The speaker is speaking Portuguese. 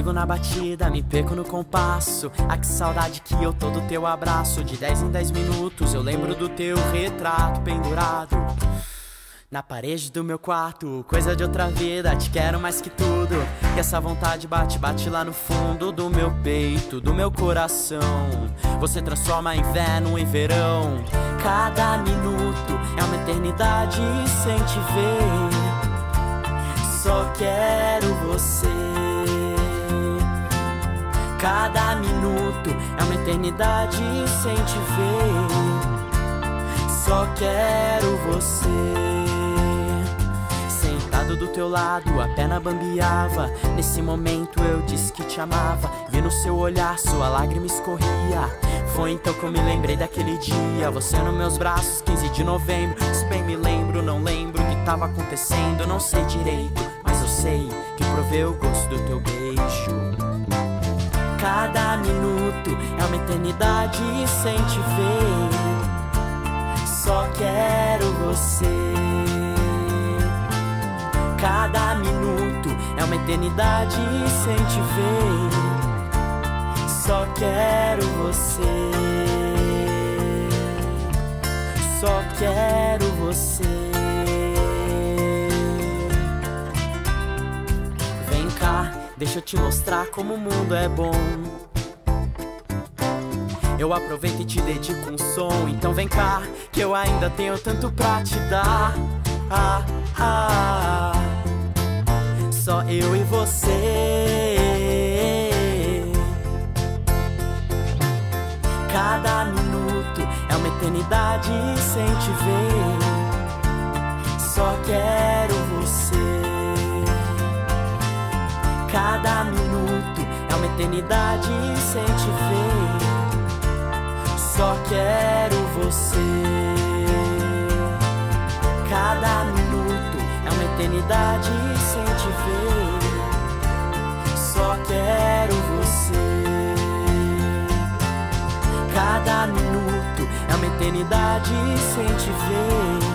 sigo na batida, me perco no compasso. Ah, que saudade que eu tô do teu abraço. De 10 em 10 minutos eu lembro do teu retrato pendurado. Na parede do meu quarto, coisa de outra vida, te quero mais que tudo. E essa vontade bate, bate lá no fundo do meu peito, do meu coração. Você transforma inverno em verão. Cada minuto é uma eternidade sem te ver. Só quero você. Cada minuto é uma eternidade sem te ver. Só quero você do teu lado, a perna bambeava. Nesse momento eu disse que te amava. Vi no seu olhar, sua lágrima escorria. Foi então que eu me lembrei daquele dia. Você nos meus braços, 15 de novembro. Se bem me lembro, não lembro o que tava acontecendo. Não sei direito, mas eu sei que provei o gosto do teu beijo. Uma eternidade sem te ver. Só quero você. Cada minuto é uma eternidade sem te ver. Só quero você. Só quero você. Vem cá, deixa eu te mostrar como o mundo é bom. Eu aproveito e te dedico um som. Então vem cá, que eu ainda tenho tanto pra te dar. Ah, ah, só eu e você. Cada minuto é uma eternidade sem te ver. Só quero você. Cada minuto é uma eternidade sem te ver. Só quero você. Cada minuto é uma eternidade sem te ver. Só quero você. Cada minuto é uma eternidade sem te ver.